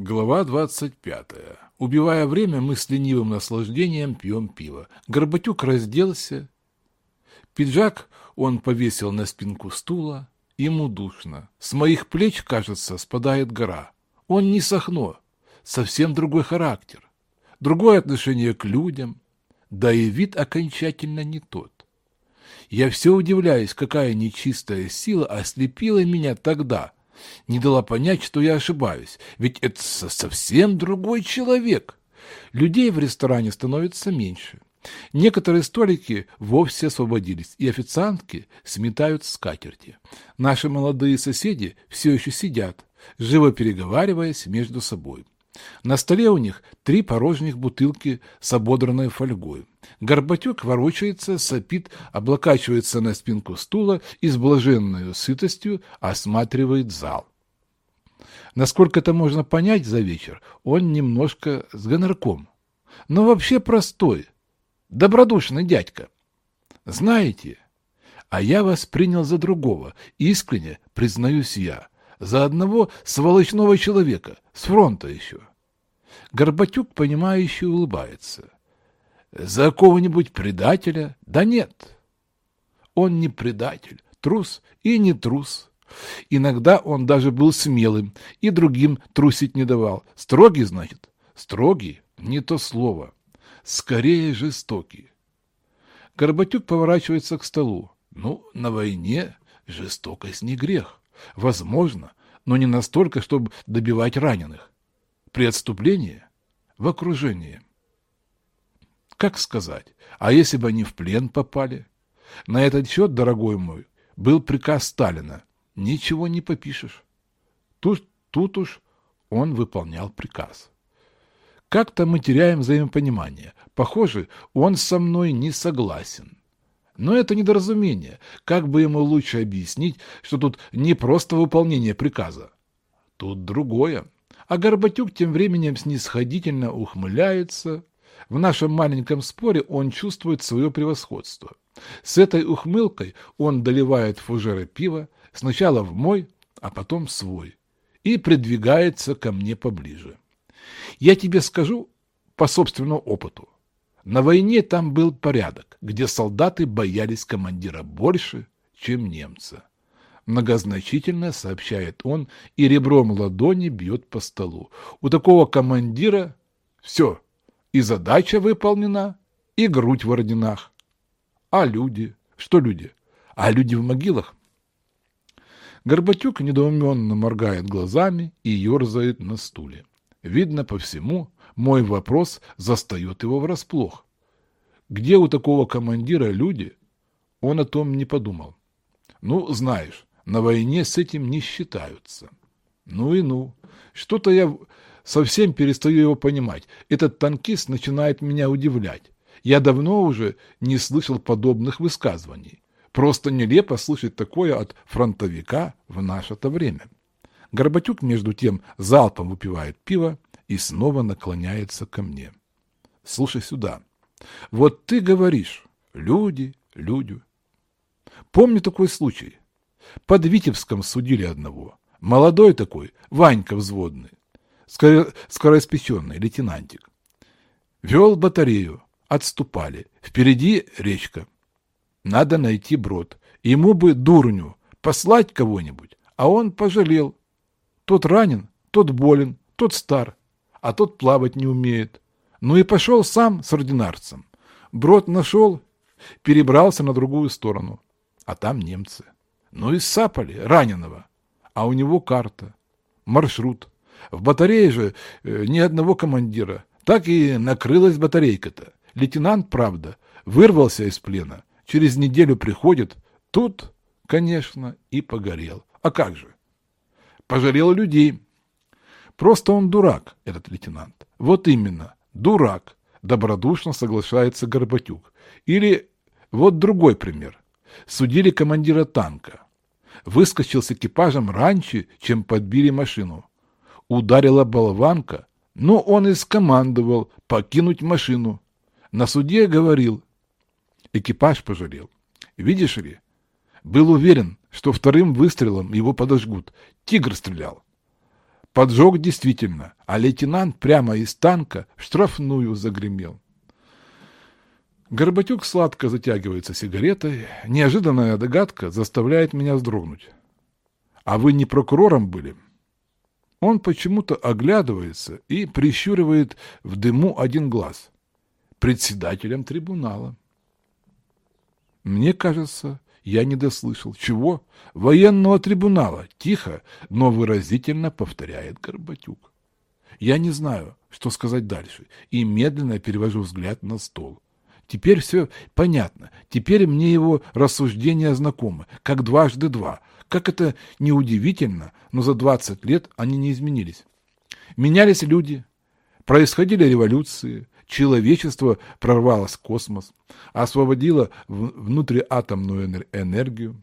Глава 25. Убивая время, мы с ленивым наслаждением пьем пиво. Горбатюк разделся. Пиджак он повесил на спинку стула. Ему душно. С моих плеч, кажется, спадает гора. Он не сохно. Совсем другой характер. Другое отношение к людям. Да и вид окончательно не тот. Я все удивляюсь, какая нечистая сила ослепила меня тогда – не дала понять, что я ошибаюсь, ведь это совсем другой человек. Людей в ресторане становится меньше. Некоторые столики вовсе освободились, и официантки сметают скатерти. Наши молодые соседи все еще сидят, живо переговариваясь между собой. На столе у них три порожних бутылки с ободранной фольгой. Горбатюк ворочается, сопит, облокачивается на спинку стула и с блаженной сытостью осматривает зал. Насколько это можно понять за вечер, он немножко с гонорком. Но вообще простой, добродушный дядька. Знаете, а я вас принял за другого, искренне признаюсь я, за одного сволочного человека, с фронта еще. Горбатюк, понимающе улыбается. За кого-нибудь предателя? Да нет. Он не предатель, трус и не трус. Иногда он даже был смелым и другим трусить не давал. Строгий, значит? Строгий — не то слово. Скорее жестокий. Горбатюк поворачивается к столу. Ну, на войне жестокость не грех. Возможно, но не настолько, чтобы добивать раненых. При отступлении — в окружении. Как сказать, а если бы они в плен попали? На этот счет, дорогой мой, был приказ Сталина. Ничего не попишешь. Тут, тут уж он выполнял приказ. Как-то мы теряем взаимопонимание. Похоже, он со мной не согласен. Но это недоразумение. Как бы ему лучше объяснить, что тут не просто выполнение приказа? Тут другое. А Горбатюк тем временем снисходительно ухмыляется, в нашем маленьком споре он чувствует свое превосходство. С этой ухмылкой он доливает фужеры пива, сначала в мой, а потом свой, и придвигается ко мне поближе. Я тебе скажу по собственному опыту. На войне там был порядок, где солдаты боялись командира больше, чем немца. Многозначительно сообщает он и ребром ладони бьет по столу. У такого командира все, и задача выполнена, и грудь в орденах. А люди? Что люди? А люди в могилах? Горбатюк недоуменно моргает глазами и ерзает на стуле. Видно по всему, мой вопрос застает его врасплох. Где у такого командира люди? Он о том не подумал. Ну, знаешь, на войне с этим не считаются. Ну и ну. Что-то я совсем перестаю его понимать. Этот танкист начинает меня удивлять. Я давно уже не слышал подобных высказываний. Просто нелепо слышать такое от фронтовика в наше-то время. Горбатюк, между тем, залпом выпивает пиво и снова наклоняется ко мне. Слушай сюда. Вот ты говоришь, люди, люди. Помню такой случай. Под Витебском судили одного. Молодой такой, Ванька взводный скороиспеченный лейтенантик. Вел батарею, отступали. Впереди речка. Надо найти брод. Ему бы дурню, послать кого-нибудь. А он пожалел. Тот ранен, тот болен, тот стар, а тот плавать не умеет. Ну и пошел сам с ординарцем. Брод нашел, перебрался на другую сторону. А там немцы. Ну и сапали раненого. А у него карта, маршрут. В батарее же э, ни одного командира. Так и накрылась батарейка-то. Лейтенант, правда, вырвался из плена. Через неделю приходит. Тут, конечно, и погорел. А как же? Пожалел людей. Просто он дурак, этот лейтенант. Вот именно, дурак. Добродушно соглашается Горбатюк. Или вот другой пример. Судили командира танка. Выскочил с экипажем раньше, чем подбили машину ударила болванка, но он и скомандовал покинуть машину. На суде говорил. Экипаж пожалел. Видишь ли, был уверен, что вторым выстрелом его подожгут. Тигр стрелял. Поджог действительно, а лейтенант прямо из танка в штрафную загремел. Горбатюк сладко затягивается сигаретой. Неожиданная догадка заставляет меня вздрогнуть. «А вы не прокурором были?» Он почему-то оглядывается и прищуривает в дыму один глаз. Председателем трибунала. Мне кажется, я не дослышал. Чего? Военного трибунала. Тихо, но выразительно повторяет Горбатюк. Я не знаю, что сказать дальше, и медленно перевожу взгляд на стол. Теперь все понятно. Теперь мне его рассуждения знакомы, как дважды два. Как это неудивительно, но за 20 лет они не изменились. Менялись люди, происходили революции, человечество прорвалось в космос, освободило внутриатомную энергию,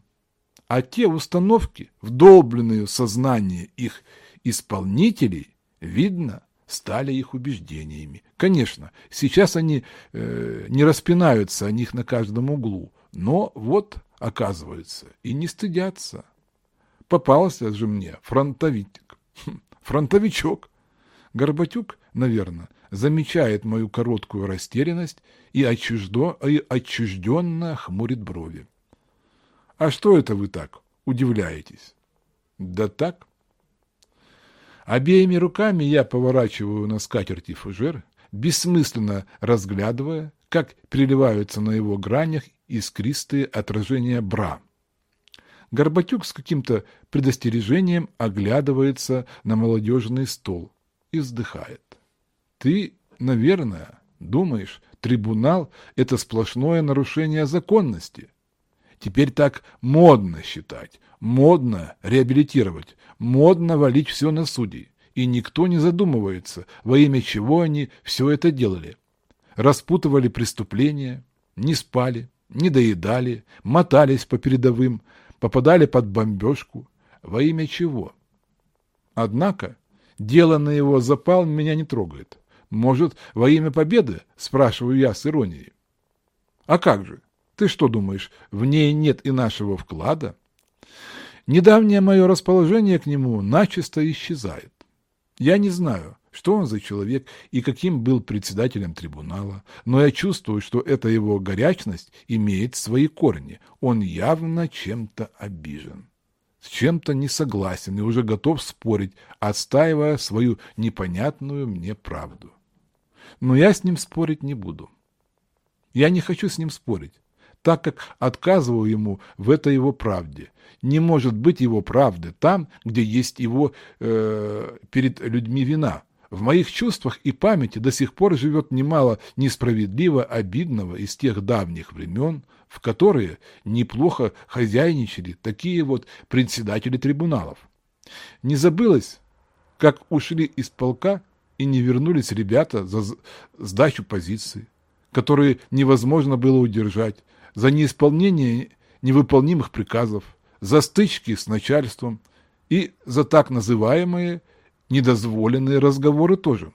а те установки, вдолбленные в сознание их исполнителей, видно, стали их убеждениями. Конечно, сейчас они э, не распинаются о них на каждом углу, но вот, оказывается, и не стыдятся. Попался же мне фронтовик, хм, фронтовичок. Горбатюк, наверное, замечает мою короткую растерянность и, отчуждо, и отчужденно хмурит брови. «А что это вы так удивляетесь?» «Да так». Обеими руками я поворачиваю на скатерти фужер, бессмысленно разглядывая, как переливаются на его гранях искристые отражения бра. Горбатюк с каким-то предостережением оглядывается на молодежный стол и вздыхает. Ты, наверное, думаешь, трибунал – это сплошное нарушение законности. Теперь так модно считать, модно реабилитировать, модно валить все на судей. И никто не задумывается, во имя чего они все это делали. Распутывали преступления, не спали, не доедали, мотались по передовым, попадали под бомбежку. Во имя чего? Однако дело на его запал меня не трогает. Может, во имя победы? Спрашиваю я с иронией. А как же? Ты что думаешь, в ней нет и нашего вклада? Недавнее мое расположение к нему начисто исчезает. Я не знаю, что он за человек и каким был председателем трибунала, но я чувствую, что эта его горячность имеет свои корни. Он явно чем-то обижен, с чем-то не согласен и уже готов спорить, отстаивая свою непонятную мне правду. Но я с ним спорить не буду. Я не хочу с ним спорить, так как отказываю ему в этой его правде. Не может быть его правды там, где есть его э, перед людьми вина. В моих чувствах и памяти до сих пор живет немало несправедливо обидного из тех давних времен, в которые неплохо хозяйничали такие вот председатели трибуналов. Не забылось, как ушли из полка и не вернулись ребята за сдачу позиций, которые невозможно было удержать, за неисполнение невыполнимых приказов, за стычки с начальством и за так называемые недозволенные разговоры тоже.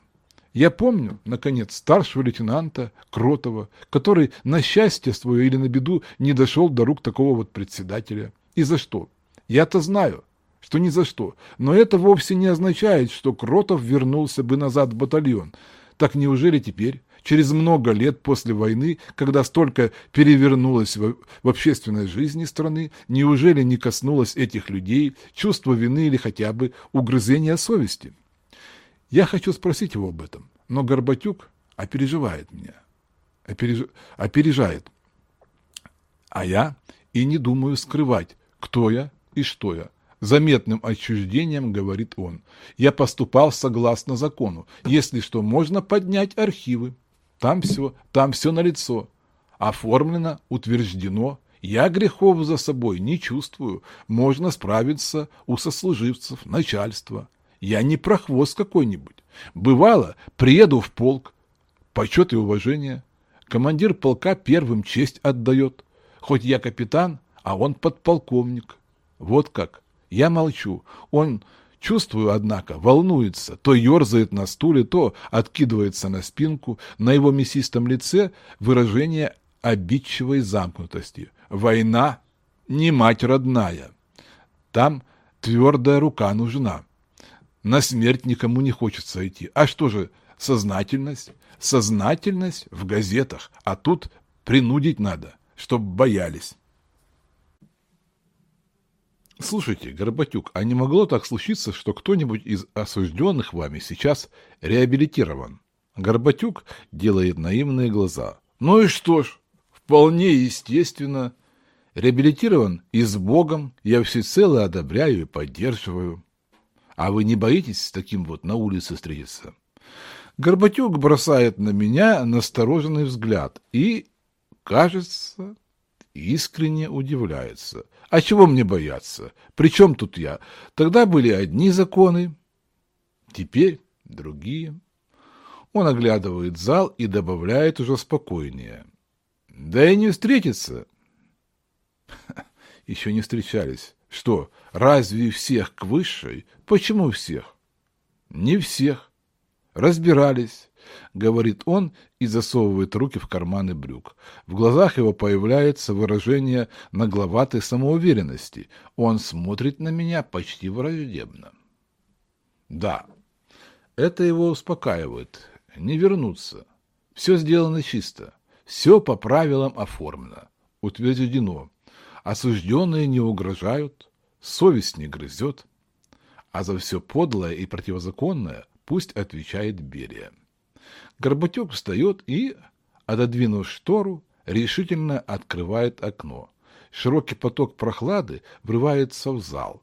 Я помню, наконец, старшего лейтенанта Кротова, который на счастье свое или на беду не дошел до рук такого вот председателя. И за что? Я-то знаю, что ни за что. Но это вовсе не означает, что Кротов вернулся бы назад в батальон. Так неужели теперь, через много лет после войны, когда столько перевернулось в, в общественной жизни страны, неужели не коснулось этих людей чувство вины или хотя бы угрызения совести? Я хочу спросить его об этом, но Горбатюк опережает меня. Опереж... Опережает. А я и не думаю скрывать, кто я и что я заметным отчуждением говорит он. Я поступал согласно закону. Если что, можно поднять архивы. Там все, там все налицо. Оформлено, утверждено. Я грехов за собой не чувствую. Можно справиться у сослуживцев, начальства. Я не прохвост какой-нибудь. Бывало, приеду в полк. Почет и уважение. Командир полка первым честь отдает. Хоть я капитан, а он подполковник. Вот как. Я молчу. Он, чувствую, однако, волнуется, то ерзает на стуле, то откидывается на спинку. На его мясистом лице выражение обидчивой замкнутости. Война не мать родная. Там твердая рука нужна. На смерть никому не хочется идти. А что же, сознательность? Сознательность в газетах, а тут принудить надо, чтоб боялись. Слушайте, Горбатюк, а не могло так случиться, что кто-нибудь из осужденных вами сейчас реабилитирован? Горбатюк делает наивные глаза. Ну и что ж, вполне естественно. Реабилитирован и с Богом, я всецело одобряю и поддерживаю. А вы не боитесь с таким вот на улице встретиться? Горбатюк бросает на меня настороженный взгляд и, кажется, искренне удивляется. А чего мне бояться? Причем тут я? Тогда были одни законы, теперь другие. Он оглядывает зал и добавляет уже спокойнее. Да и не встретиться. Еще не встречались. Что, разве всех к высшей? Почему всех? Не всех. Разбирались, говорит он и засовывает руки в карманы брюк. В глазах его появляется выражение нагловатой самоуверенности. Он смотрит на меня почти враждебно. Да, это его успокаивает. Не вернуться. Все сделано чисто. Все по правилам оформлено. Утверждено. Осужденные не угрожают, совесть не грызет. А за все подлое и противозаконное пусть отвечает Берия. Горбатюк встает и, отодвинув штору, решительно открывает окно. Широкий поток прохлады врывается в зал.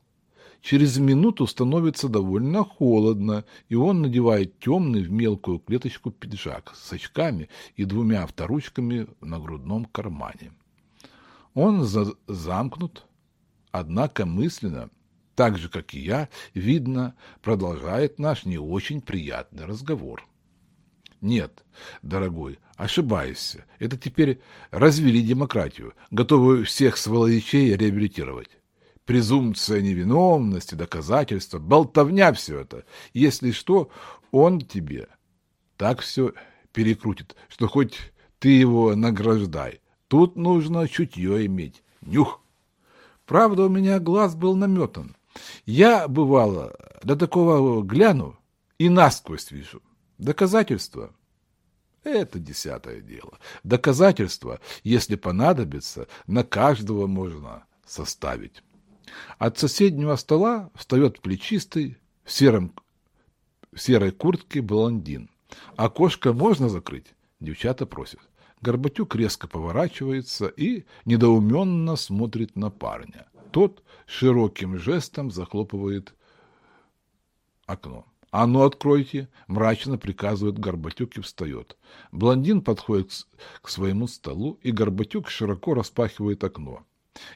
Через минуту становится довольно холодно, и он надевает темный в мелкую клеточку пиджак с очками и двумя авторучками на грудном кармане. Он за замкнут, однако мысленно, так же, как и я, видно, продолжает наш не очень приятный разговор. Нет, дорогой, ошибаешься. Это теперь развели демократию, готовы всех сволочей реабилитировать. Презумпция невиновности, доказательства, болтовня все это. Если что, он тебе так все перекрутит, что хоть ты его награждай. Тут нужно чутье иметь, нюх. Правда, у меня глаз был наметан. Я, бывало, до такого гляну и насквозь вижу. Доказательства – это десятое дело. Доказательства, если понадобится, на каждого можно составить. От соседнего стола встает плечистый в, сером, в серой куртке блондин. Окошко можно закрыть? Девчата просят. Горбатюк резко поворачивается и недоуменно смотрит на парня. Тот широким жестом захлопывает окно. «А ну, откройте!» — мрачно приказывает Горбатюк и встает. Блондин подходит к своему столу, и Горбатюк широко распахивает окно.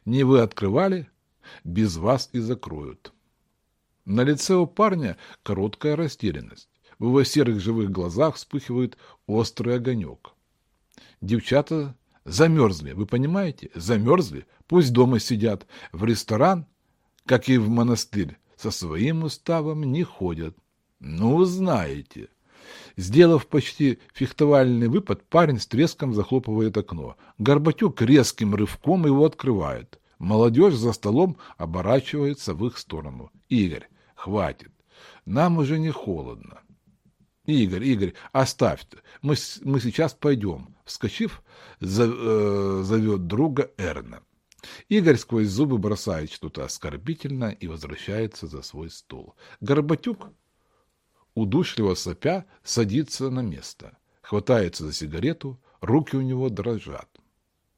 «Не вы открывали? Без вас и закроют». На лице у парня короткая растерянность. В его серых живых глазах вспыхивает острый огонек. Девчата замерзли, вы понимаете? Замерзли. Пусть дома сидят. В ресторан, как и в монастырь, со своим уставом не ходят. Ну, знаете. Сделав почти фехтовальный выпад, парень с треском захлопывает окно. Горбатюк резким рывком его открывает. Молодежь за столом оборачивается в их сторону. Игорь, хватит. Нам уже не холодно. Игорь, Игорь, оставь. Мы, мы сейчас пойдем. Вскочив, за, э, зовет друга Эрна. Игорь сквозь зубы бросает что-то оскорбительное и возвращается за свой стол. Горбатюк удушливо сопя, садится на место, хватается за сигарету, руки у него дрожат.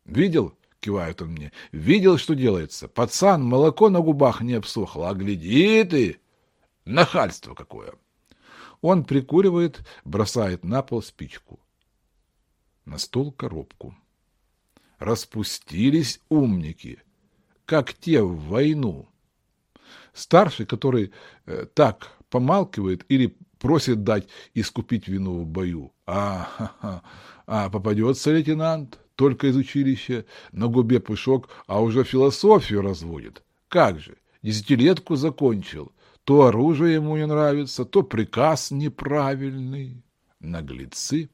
«Видел?» — кивает он мне. «Видел, что делается? Пацан, молоко на губах не обсохло, а гляди ты! Нахальство какое!» Он прикуривает, бросает на пол спичку. На стол коробку. Распустились умники, как те в войну. Старший, который э, так помалкивает или просит дать искупить вину в бою. А, а попадется лейтенант, только из училища, на губе пушок, а уже философию разводит. Как же, десятилетку закончил, то оружие ему не нравится, то приказ неправильный. Наглецы.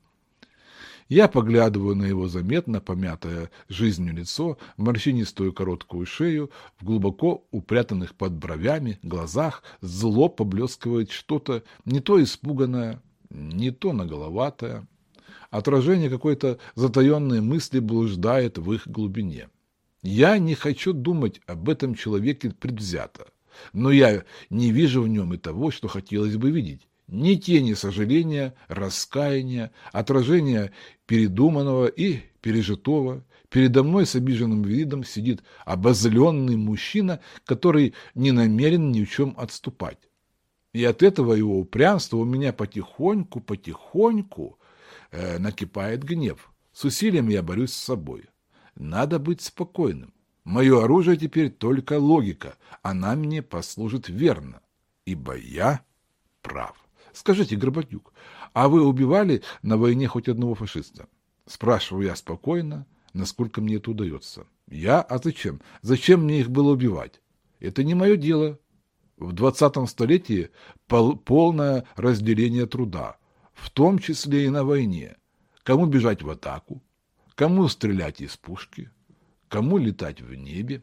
Я поглядываю на его заметно помятое жизнью лицо, морщинистую короткую шею, в глубоко упрятанных под бровями глазах зло поблескивает что-то не то испуганное, не то наголоватое. Отражение какой-то затаенной мысли блуждает в их глубине. Я не хочу думать об этом человеке предвзято, но я не вижу в нем и того, что хотелось бы видеть ни тени сожаления, раскаяния, отражения передуманного и пережитого. Передо мной с обиженным видом сидит обозленный мужчина, который не намерен ни в чем отступать. И от этого его упрямства у меня потихоньку, потихоньку э, накипает гнев. С усилием я борюсь с собой. Надо быть спокойным. Мое оружие теперь только логика. Она мне послужит верно, ибо я прав. Скажите, Горбатюк, а вы убивали на войне хоть одного фашиста? Спрашиваю я спокойно, насколько мне это удается. Я? А зачем? Зачем мне их было убивать? Это не мое дело. В двадцатом столетии пол полное разделение труда, в том числе и на войне. Кому бежать в атаку, кому стрелять из пушки, кому летать в небе,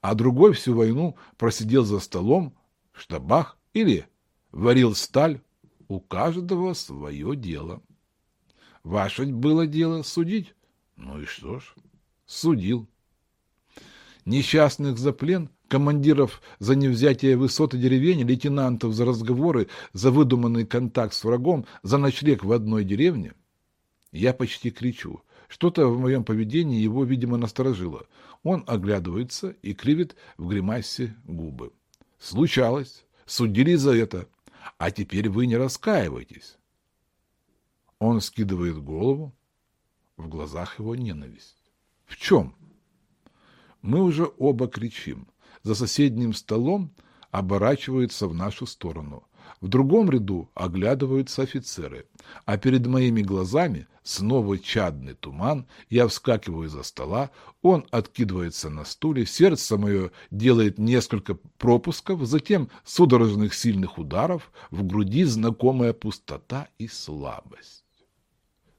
а другой всю войну просидел за столом в штабах или варил сталь у каждого свое дело. Ваше было дело судить. Ну и что ж, судил. Несчастных за плен, командиров за невзятие высоты деревень, лейтенантов за разговоры, за выдуманный контакт с врагом, за ночлег в одной деревне. Я почти кричу. Что-то в моем поведении его, видимо, насторожило. Он оглядывается и кривит в гримасе губы. Случалось. Судили за это а теперь вы не раскаиваетесь. Он скидывает голову, в глазах его ненависть. В чем? Мы уже оба кричим. За соседним столом оборачиваются в нашу сторону. В другом ряду оглядываются офицеры, а перед моими глазами снова чадный туман, я вскакиваю за стола, он откидывается на стуле, сердце мое делает несколько пропусков, затем судорожных сильных ударов, в груди знакомая пустота и слабость.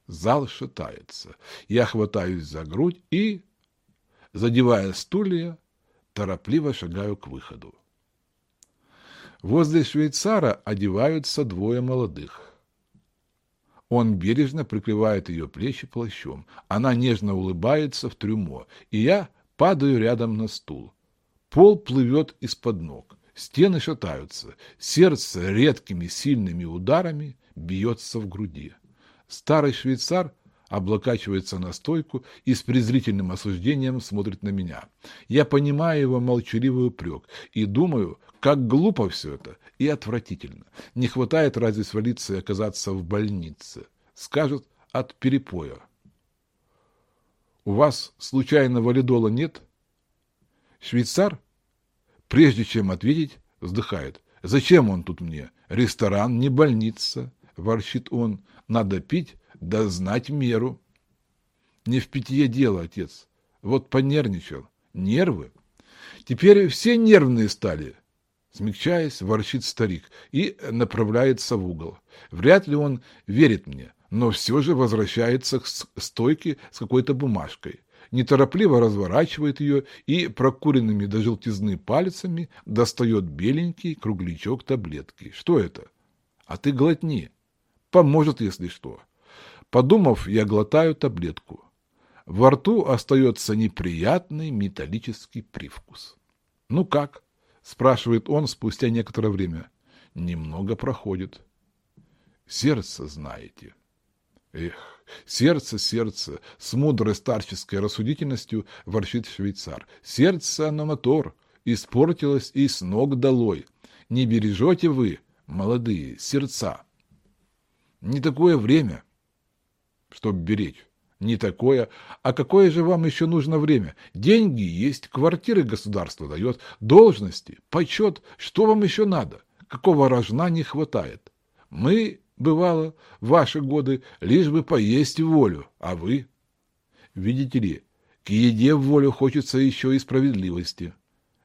Зал шатается, я хватаюсь за грудь и, задевая стулья, торопливо шагаю к выходу. Возле швейцара одеваются двое молодых. Он бережно прикрывает ее плечи плащом. Она нежно улыбается в трюмо, и я падаю рядом на стул. Пол плывет из-под ног. Стены шатаются. Сердце редкими сильными ударами бьется в груди. Старый швейцар облокачивается на стойку и с презрительным осуждением смотрит на меня. Я понимаю его молчаливый упрек и думаю, как глупо все это и отвратительно. Не хватает разве свалиться и оказаться в больнице. Скажет от перепоя. У вас случайно валидола нет? Швейцар, прежде чем ответить, вздыхает. Зачем он тут мне? Ресторан, не больница, ворчит он. Надо пить, да знать меру. Не в питье дело, отец. Вот понервничал. Нервы. Теперь все нервные стали. Смягчаясь, ворчит старик и направляется в угол. Вряд ли он верит мне, но все же возвращается к стойке с какой-то бумажкой. Неторопливо разворачивает ее и прокуренными до желтизны пальцами достает беленький круглячок таблетки. Что это? А ты глотни. Поможет, если что. Подумав, я глотаю таблетку. Во рту остается неприятный металлический привкус. «Ну как?» – спрашивает он спустя некоторое время. Немного проходит. «Сердце знаете». Эх, сердце, сердце, с мудрой старческой рассудительностью ворчит швейцар. Сердце на мотор, испортилось и с ног долой. Не бережете вы, молодые, сердца. Не такое время, чтобы беречь. Не такое. А какое же вам еще нужно время? Деньги есть, квартиры государство дает, должности, почет. Что вам еще надо? Какого рожна не хватает? Мы, бывало, ваши годы, лишь бы поесть волю, а вы? Видите ли, к еде в волю хочется еще и справедливости.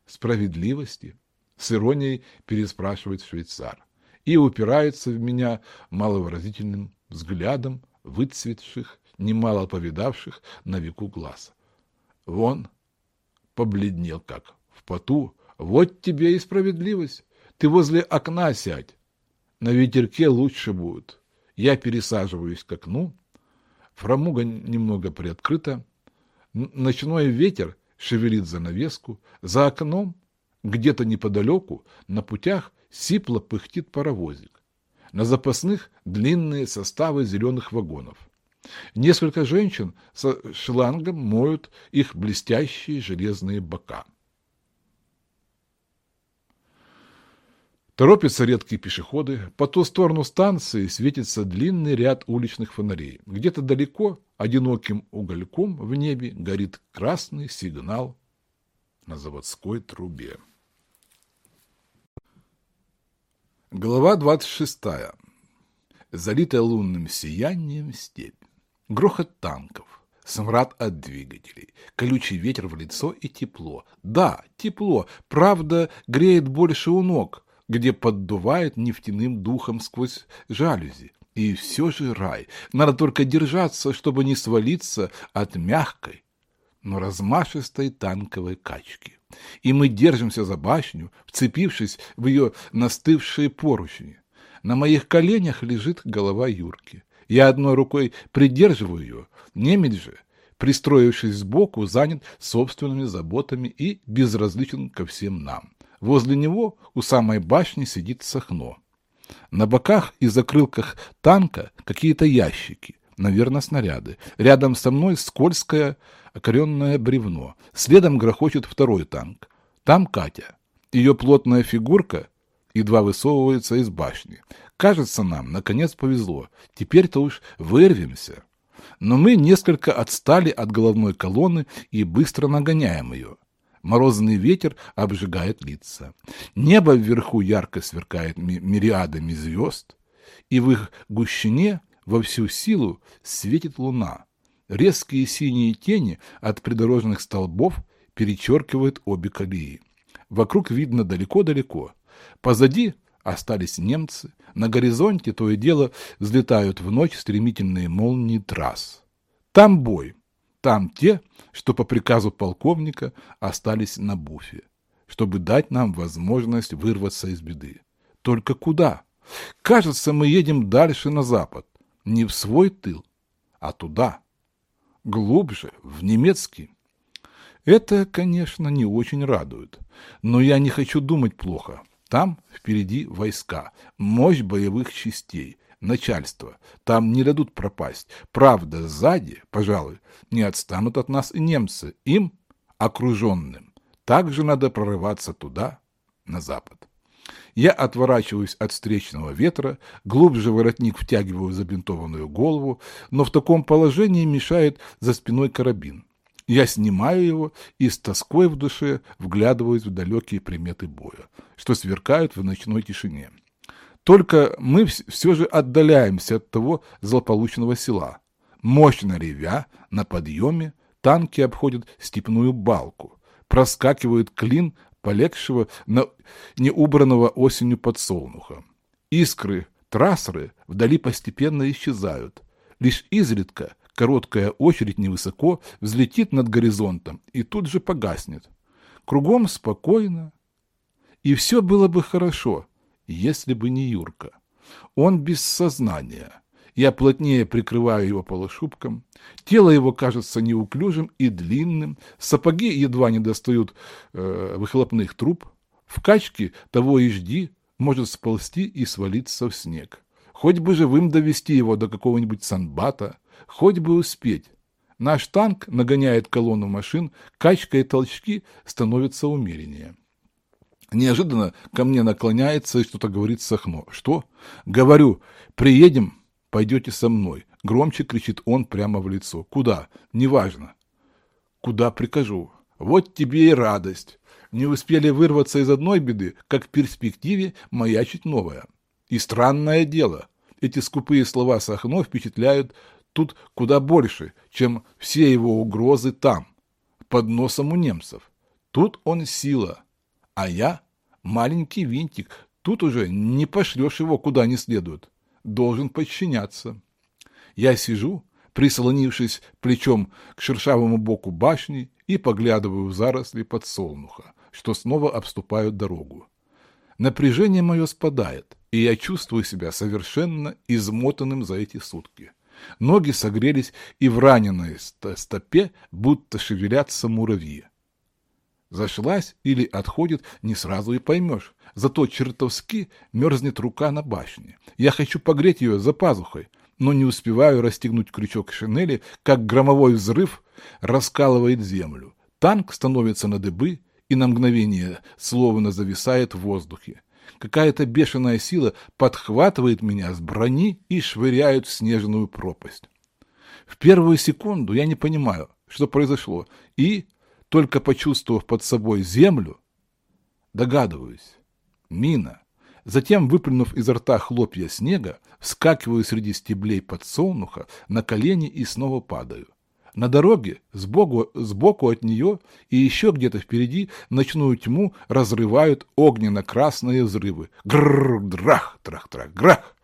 Справедливости? С иронией переспрашивает швейцар и упирается в меня маловыразительным взглядом, выцветших, немало повидавших на веку глаз. Вон побледнел как в поту. Вот тебе и справедливость. Ты возле окна сядь. На ветерке лучше будет. Я пересаживаюсь к окну. Фрамуга немного приоткрыта. Ночной ветер шевелит занавеску. За окном, где-то неподалеку, на путях сипло пыхтит паровозик. На запасных длинные составы зеленых вагонов. Несколько женщин со шлангом моют их блестящие железные бока. Торопятся редкие пешеходы. По ту сторону станции светится длинный ряд уличных фонарей. Где-то далеко, одиноким угольком в небе, горит красный сигнал на заводской трубе. Глава 26. Залитая лунным сиянием степь. Грохот танков, смрад от двигателей, колючий ветер в лицо и тепло. Да, тепло, правда, греет больше у ног, где поддувает нефтяным духом сквозь жалюзи. И все же рай. Надо только держаться, чтобы не свалиться от мягкой, но размашистой танковой качки. И мы держимся за башню, вцепившись в ее настывшие поручни. На моих коленях лежит голова Юрки. Я одной рукой придерживаю ее, немец же, пристроившись сбоку, занят собственными заботами и безразличен ко всем нам. Возле него у самой башни сидит Сахно. На боках и закрылках танка какие-то ящики, наверное, снаряды. Рядом со мной скользкое окоренное бревно. Следом грохочет второй танк. Там Катя. Ее плотная фигурка едва высовывается из башни. Кажется нам, наконец повезло. Теперь-то уж вырвемся. Но мы несколько отстали от головной колонны и быстро нагоняем ее. Морозный ветер обжигает лица. Небо вверху ярко сверкает мириадами звезд, и в их гущине во всю силу светит луна. Резкие синие тени от придорожных столбов перечеркивают обе колеи. Вокруг видно далеко-далеко. Позади остались немцы, на горизонте то и дело взлетают в ночь стремительные молнии трасс. Там бой, там те, что по приказу полковника остались на буфе, чтобы дать нам возможность вырваться из беды. Только куда? Кажется, мы едем дальше на запад, не в свой тыл, а туда, глубже, в немецкий. Это, конечно, не очень радует, но я не хочу думать плохо. Там впереди войска, мощь боевых частей, начальство. Там не дадут пропасть. Правда, сзади, пожалуй, не отстанут от нас и немцы. Им, окруженным, также надо прорываться туда, на запад. Я отворачиваюсь от встречного ветра, глубже воротник втягиваю забинтованную голову, но в таком положении мешает за спиной карабин. Я снимаю его и с тоской в душе вглядываюсь в далекие приметы боя, что сверкают в ночной тишине. Только мы все же отдаляемся от того злополучного села. Мощно ревя, на подъеме, танки обходят степную балку, проскакивает клин полегшего на неубранного осенью подсолнуха. Искры, трассеры вдали постепенно исчезают. Лишь изредка Короткая очередь невысоко взлетит над горизонтом и тут же погаснет. Кругом спокойно. И все было бы хорошо, если бы не Юрка. Он без сознания. Я плотнее прикрываю его полушубком. Тело его кажется неуклюжим и длинным. Сапоги едва не достают э, выхлопных труб. В качке того и жди, может сползти и свалиться в снег. Хоть бы живым довести его до какого-нибудь санбата, Хоть бы успеть. Наш танк нагоняет колонну машин, качка и толчки становятся умереннее. Неожиданно ко мне наклоняется и что-то говорит Сахно. Что? Говорю, приедем, пойдете со мной. Громче кричит он прямо в лицо. Куда? Неважно. Куда прикажу. Вот тебе и радость. Не успели вырваться из одной беды, как в перспективе маячит новая. И странное дело. Эти скупые слова Сахно впечатляют тут куда больше, чем все его угрозы там, под носом у немцев. Тут он сила, а я маленький винтик, тут уже не пошлешь его куда не следует, должен подчиняться. Я сижу, прислонившись плечом к шершавому боку башни и поглядываю в заросли подсолнуха, что снова обступают дорогу. Напряжение мое спадает, и я чувствую себя совершенно измотанным за эти сутки. Ноги согрелись, и в раненой стопе будто шевелятся муравьи. Зашлась или отходит, не сразу и поймешь. Зато чертовски мерзнет рука на башне. Я хочу погреть ее за пазухой, но не успеваю расстегнуть крючок шинели, как громовой взрыв раскалывает землю. Танк становится на дыбы и на мгновение словно зависает в воздухе. Какая-то бешеная сила подхватывает меня с брони и швыряет в снежную пропасть. В первую секунду я не понимаю, что произошло, и, только почувствовав под собой землю, догадываюсь. Мина. Затем, выплюнув изо рта хлопья снега, вскакиваю среди стеблей подсолнуха на колени и снова падаю. На дороге, сбоку, сбоку от нее и еще где-то впереди ночную тьму разрывают огненно-красные взрывы. Грррр, драх, трах, трах, грах.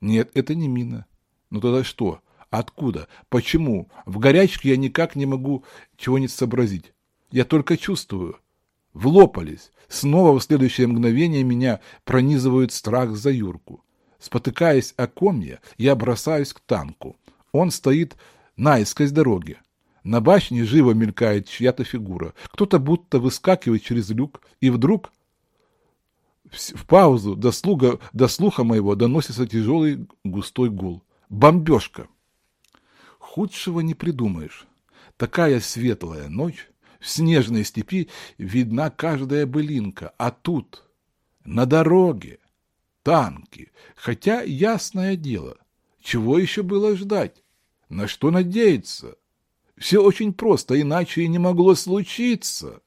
Нет, это не мина. Ну тогда что? Откуда? Почему? В горячке я никак не могу чего-нибудь сообразить. Я только чувствую. Влопались. Снова в следующее мгновение меня пронизывает страх за Юрку. Спотыкаясь о комья, я бросаюсь к танку. Он стоит наискось дороги. На башне живо мелькает чья-то фигура. Кто-то будто выскакивает через люк, и вдруг в паузу до, слуга, до слуха моего доносится тяжелый густой гул. Бомбежка! Худшего не придумаешь. Такая светлая ночь, в снежной степи видна каждая былинка, а тут, на дороге, танки, хотя ясное дело, чего еще было ждать, на что надеяться? Все очень просто, иначе и не могло случиться.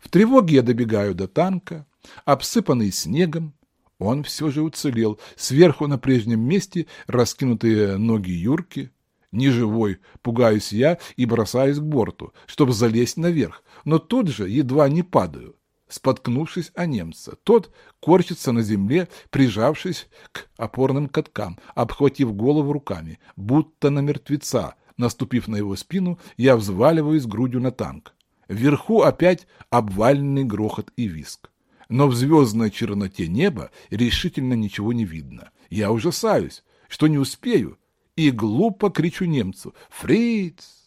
В тревоге я добегаю до танка, обсыпанный снегом, он все же уцелел. Сверху на прежнем месте раскинутые ноги Юрки. Неживой, пугаюсь я и бросаюсь к борту, чтобы залезть наверх, но тут же едва не падаю, споткнувшись о немца. Тот корчится на земле, прижавшись к опорным каткам, обхватив голову руками, будто на мертвеца. Наступив на его спину, я взваливаюсь грудью на танк. Вверху опять обваленный грохот и виск но в звездной черноте неба решительно ничего не видно. Я ужасаюсь, что не успею, и глупо кричу немцу «Фриц!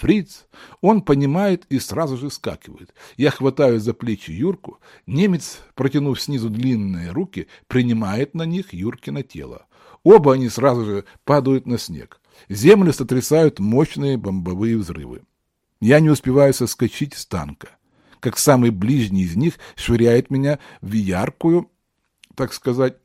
Фриц!» Он понимает и сразу же скакивает. Я хватаю за плечи Юрку. Немец, протянув снизу длинные руки, принимает на них Юркино тело. Оба они сразу же падают на снег. Землю сотрясают мощные бомбовые взрывы. Я не успеваю соскочить с танка как самый ближний из них, швыряет меня в яркую, так сказать,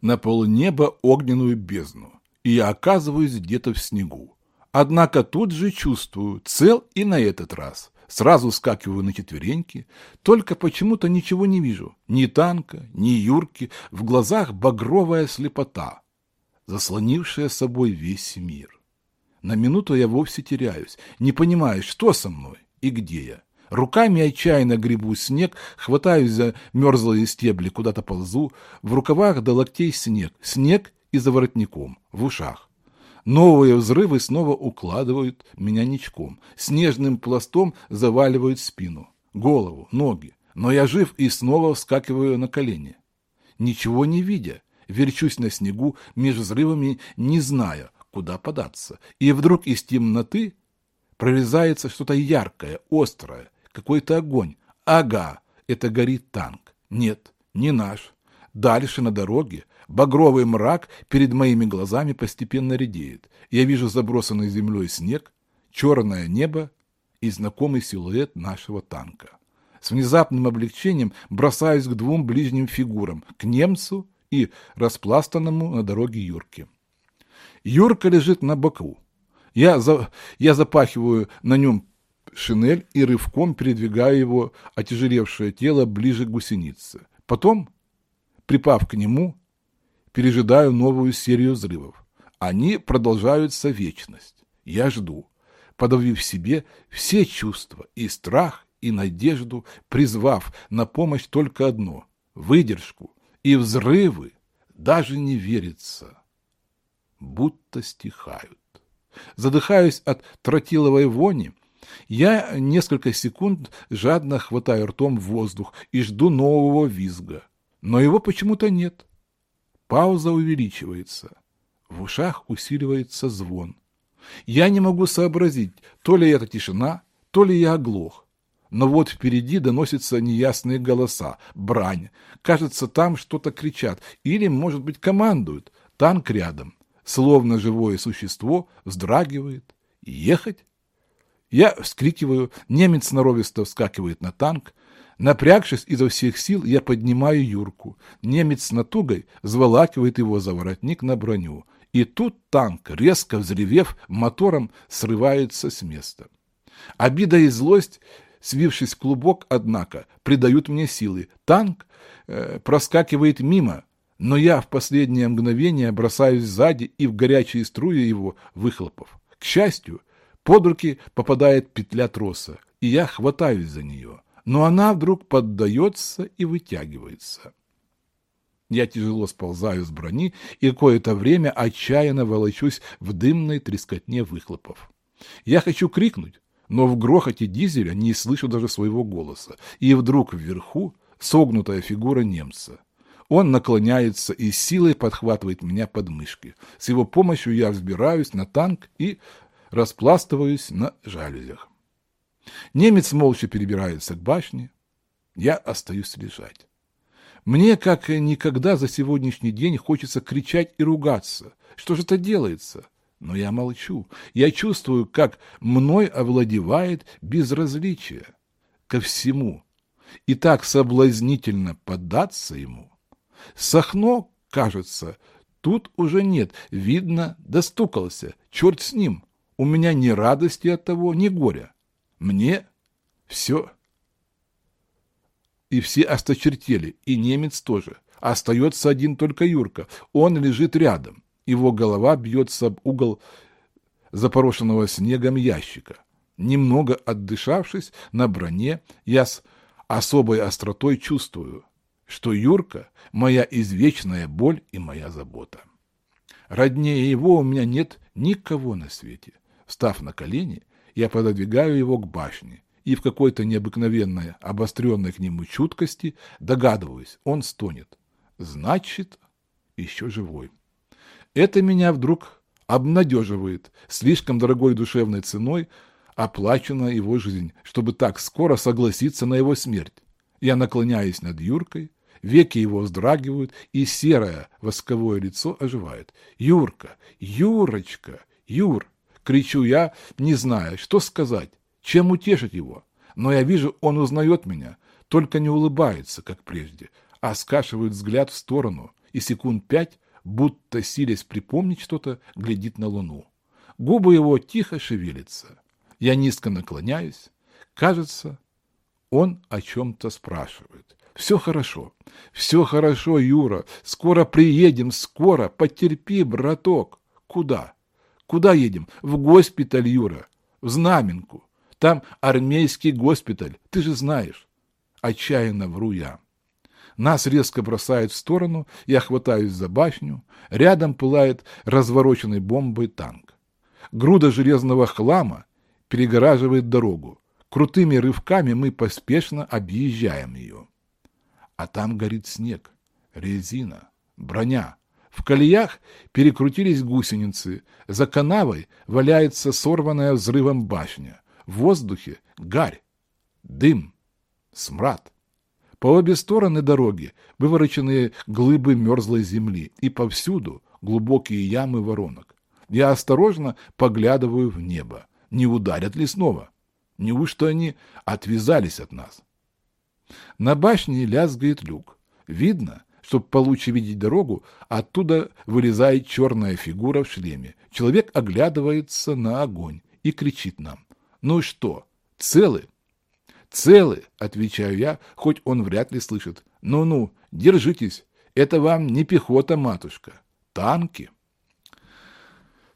на полнеба огненную бездну, и оказываюсь где-то в снегу. Однако тут же чувствую, цел и на этот раз. Сразу скакиваю на четвереньки, только почему-то ничего не вижу. Ни танка, ни юрки, в глазах багровая слепота, заслонившая собой весь мир. На минуту я вовсе теряюсь, не понимаю, что со мной и где я. Руками отчаянно гребу снег, хватаюсь за мерзлые стебли, куда-то ползу. В рукавах до локтей снег, снег и за воротником, в ушах. Новые взрывы снова укладывают меня ничком, снежным пластом заваливают спину, голову, ноги. Но я жив и снова вскакиваю на колени. Ничего не видя, верчусь на снегу между взрывами, не зная, куда податься. И вдруг из темноты прорезается что-то яркое, острое, какой-то огонь. Ага, это горит танк. Нет, не наш. Дальше на дороге багровый мрак перед моими глазами постепенно редеет. Я вижу забросанный землей снег, черное небо и знакомый силуэт нашего танка. С внезапным облегчением бросаюсь к двум ближним фигурам, к немцу и распластанному на дороге Юрке. Юрка лежит на боку. Я, за, я запахиваю на нем шинель и рывком передвигаю его отяжелевшее тело ближе к гусенице. Потом, припав к нему, пережидаю новую серию взрывов. Они продолжаются вечность. Я жду, подавив в себе все чувства, и страх, и надежду, призвав на помощь только одно — выдержку, и взрывы даже не верится. будто стихают. Задыхаюсь от тротиловой вони, я несколько секунд жадно хватаю ртом воздух и жду нового визга. Но его почему-то нет. Пауза увеличивается. В ушах усиливается звон. Я не могу сообразить, то ли это тишина, то ли я оглох. Но вот впереди доносятся неясные голоса, брань. Кажется, там что-то кричат. Или, может быть, командуют. Танк рядом. Словно живое существо вздрагивает. Ехать? Я вскрикиваю, немец сноровисто вскакивает на танк. Напрягшись изо всех сил, я поднимаю Юрку. Немец с натугой зволакивает его за воротник на броню. И тут танк, резко взревев, мотором срывается с места. Обида и злость, свившись клубок, однако, придают мне силы. Танк э, проскакивает мимо, но я в последнее мгновение бросаюсь сзади и в горячие струи его выхлопов. К счастью, под руки попадает петля троса, и я хватаюсь за нее, но она вдруг поддается и вытягивается. Я тяжело сползаю с брони и какое-то время отчаянно волочусь в дымной трескотне выхлопов. Я хочу крикнуть, но в грохоте дизеля не слышу даже своего голоса, и вдруг вверху согнутая фигура немца. Он наклоняется и силой подхватывает меня под мышки. С его помощью я взбираюсь на танк и распластываюсь на жалюзях. Немец молча перебирается к башне. Я остаюсь лежать. Мне, как никогда за сегодняшний день, хочется кричать и ругаться. Что же это делается? Но я молчу. Я чувствую, как мной овладевает безразличие ко всему. И так соблазнительно поддаться ему. Сахно, кажется, тут уже нет. Видно, достукался. Черт с ним. У меня ни радости от того, ни горя. Мне все. И все осточертели, и немец тоже. Остается один только Юрка. Он лежит рядом. Его голова бьется об угол запорошенного снегом ящика. Немного отдышавшись на броне, я с особой остротой чувствую, что Юрка — моя извечная боль и моя забота. Роднее его у меня нет никого на свете. Встав на колени, я пододвигаю его к башне и в какой-то необыкновенной, обостренной к нему чуткости догадываюсь, он стонет. Значит, еще живой. Это меня вдруг обнадеживает. Слишком дорогой душевной ценой оплачена его жизнь, чтобы так скоро согласиться на его смерть. Я наклоняюсь над Юркой, веки его вздрагивают, и серое восковое лицо оживает. «Юрка! Юрочка! Юр!» Кричу я, не зная, что сказать, чем утешить его. Но я вижу, он узнает меня, только не улыбается, как прежде, а скашивает взгляд в сторону, и секунд пять, будто силясь припомнить что-то, глядит на луну. Губы его тихо шевелятся. Я низко наклоняюсь. Кажется, он о чем-то спрашивает. Все хорошо, все хорошо, Юра. Скоро приедем, скоро. Потерпи, браток. Куда? Куда едем? В госпиталь, Юра. В Знаменку. Там армейский госпиталь. Ты же знаешь. Отчаянно вру я. Нас резко бросают в сторону, я хватаюсь за башню. Рядом пылает развороченный бомбой танк. Груда железного хлама перегораживает дорогу. Крутыми рывками мы поспешно объезжаем ее. А там горит снег, резина, броня, в колеях перекрутились гусеницы, за канавой валяется сорванная взрывом башня. В воздухе гарь, дым, смрад. По обе стороны дороги вывороченные глыбы мерзлой земли, и повсюду глубокие ямы воронок. Я осторожно поглядываю в небо. Не ударят ли снова? Неужто они отвязались от нас? На башне лязгает люк. Видно, чтобы получше видеть дорогу, оттуда вылезает черная фигура в шлеме. Человек оглядывается на огонь и кричит нам. «Ну что, целы?» «Целы», — отвечаю я, хоть он вряд ли слышит. «Ну-ну, держитесь, это вам не пехота, матушка, танки».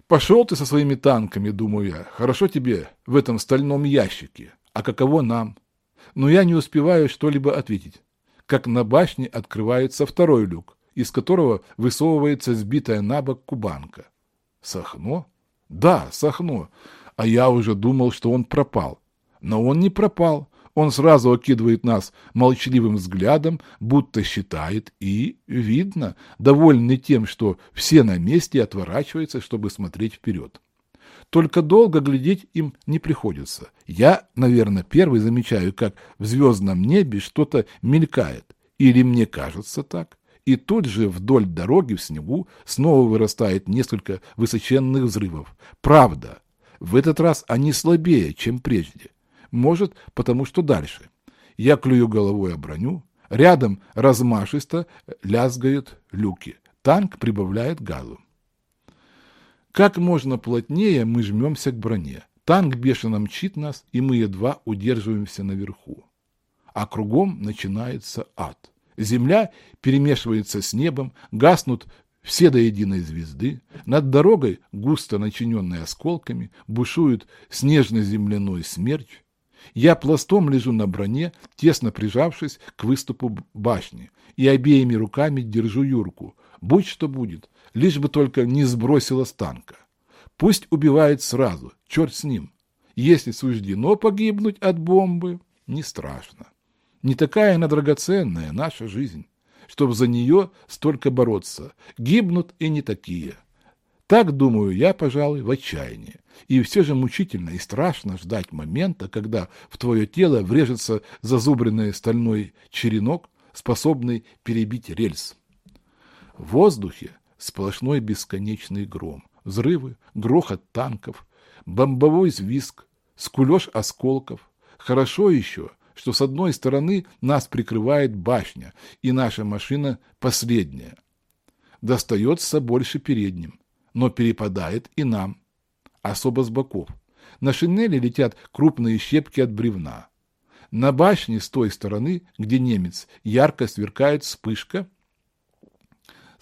«Пошел ты со своими танками», — думаю я. «Хорошо тебе в этом стальном ящике. А каково нам?» Но я не успеваю что-либо ответить как на башне открывается второй люк, из которого высовывается сбитая на бок кубанка. Сахно? Да, Сахно. А я уже думал, что он пропал. Но он не пропал. Он сразу окидывает нас молчаливым взглядом, будто считает, и, видно, довольный тем, что все на месте отворачиваются, чтобы смотреть вперед. Только долго глядеть им не приходится. Я, наверное, первый замечаю, как в звездном небе что-то мелькает. Или мне кажется так. И тут же вдоль дороги в снегу снова вырастает несколько высоченных взрывов. Правда, в этот раз они слабее, чем прежде. Может, потому что дальше. Я клюю головой о броню. Рядом размашисто лязгают люки. Танк прибавляет газу. Как можно плотнее мы жмемся к броне. Танк бешено мчит нас, и мы едва удерживаемся наверху. А кругом начинается ад. Земля перемешивается с небом, гаснут все до единой звезды, над дорогой, густо начиненной осколками, бушует снежно-земляной смерч, я пластом лежу на броне, тесно прижавшись к выступу башни, и обеими руками держу Юрку. Будь что будет, лишь бы только не сбросила с танка. Пусть убивает сразу, черт с ним. Если суждено погибнуть от бомбы, не страшно. Не такая она драгоценная наша жизнь, чтобы за нее столько бороться. Гибнут и не такие. Так, думаю я, пожалуй, в отчаянии. И все же мучительно и страшно ждать момента, когда в твое тело врежется зазубренный стальной черенок, способный перебить рельс. В воздухе сплошной бесконечный гром, взрывы, грохот танков, бомбовой звизг, скулеж осколков. Хорошо еще, что с одной стороны нас прикрывает башня, и наша машина последняя. Достается больше передним но перепадает и нам, особо с боков. На шинели летят крупные щепки от бревна. На башне с той стороны, где немец, ярко сверкает вспышка,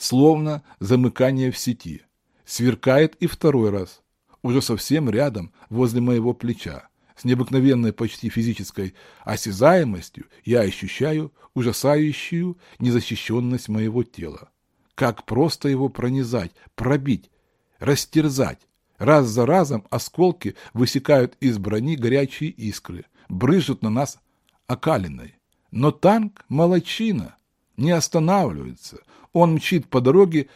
словно замыкание в сети. Сверкает и второй раз, уже совсем рядом, возле моего плеча. С необыкновенной почти физической осязаемостью я ощущаю ужасающую незащищенность моего тела. Как просто его пронизать, пробить, растерзать. Раз за разом осколки высекают из брони горячие искры, брызжут на нас окалиной. Но танк молочина, не останавливается. Он мчит по дороге,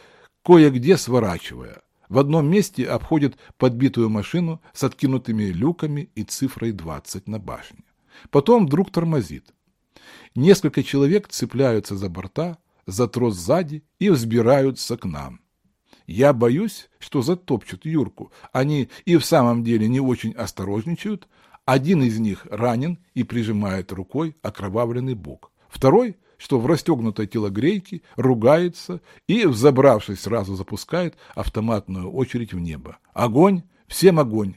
кое-где сворачивая. В одном месте обходит подбитую машину с откинутыми люками и цифрой 20 на башне. Потом вдруг тормозит. Несколько человек цепляются за борта, за трос сзади и взбираются к нам. Я боюсь, что затопчут Юрку. Они и в самом деле не очень осторожничают. Один из них ранен и прижимает рукой окровавленный бок. Второй, что в расстегнутой телогрейке, ругается и, взобравшись, сразу запускает автоматную очередь в небо. Огонь! Всем огонь!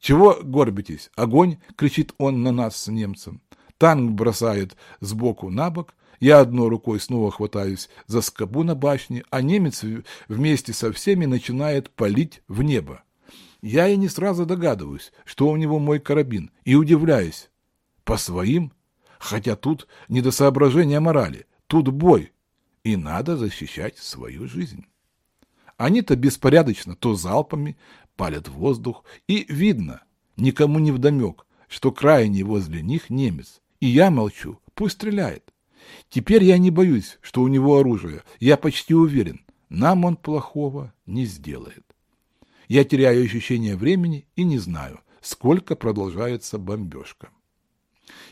«Чего горбитесь? Огонь!» — кричит он на нас с немцем. Танк бросает сбоку на бок, я одной рукой снова хватаюсь за скобу на башне, а немец вместе со всеми начинает палить в небо. Я и не сразу догадываюсь, что у него мой карабин, и удивляюсь. По своим? Хотя тут не до соображения морали, тут бой, и надо защищать свою жизнь. Они-то беспорядочно, то залпами палят воздух, и видно, никому не вдомек, что крайний возле них немец. И я молчу, пусть стреляет. Теперь я не боюсь, что у него оружие. Я почти уверен, нам он плохого не сделает. Я теряю ощущение времени и не знаю, сколько продолжается бомбежка.